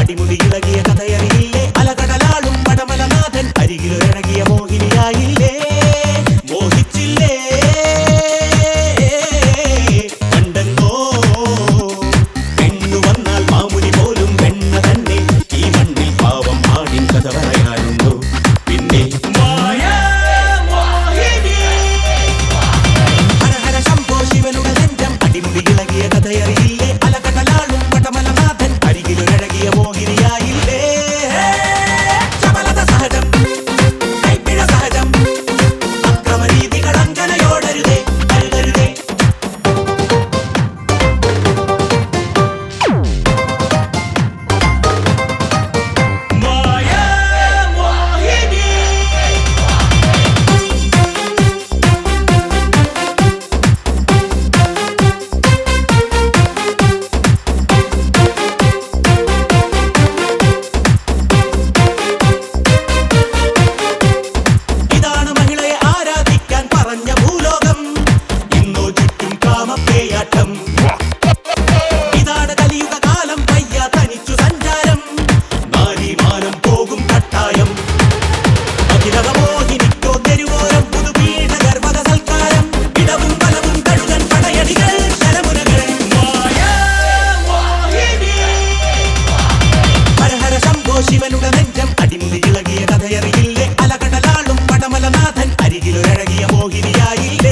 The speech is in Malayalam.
അടിമുടി ഇളകിയ കഥയറിയില്ലേ? അലകടലാളും പടമലനാഥൻ അരികിലൊരടങ്ങിയ മോഹിനിയായില്ലേ? കളിയാട്ടം ഇതാണ് കലിയുക കാലം പയ്യ തനിച്ചു സഞ്ചാരം. നാരിമാനം പോകും കട്ടായം. ഇടവും ശിവനുടെ നെഞ്ചം അടിമുടി ഇളകിയ കഥയറിയില്ലേ? അലകടലാളും പടമലനാഥൻ അരികിലൊരഴകിയ മോഹിനിയായില്ലേ?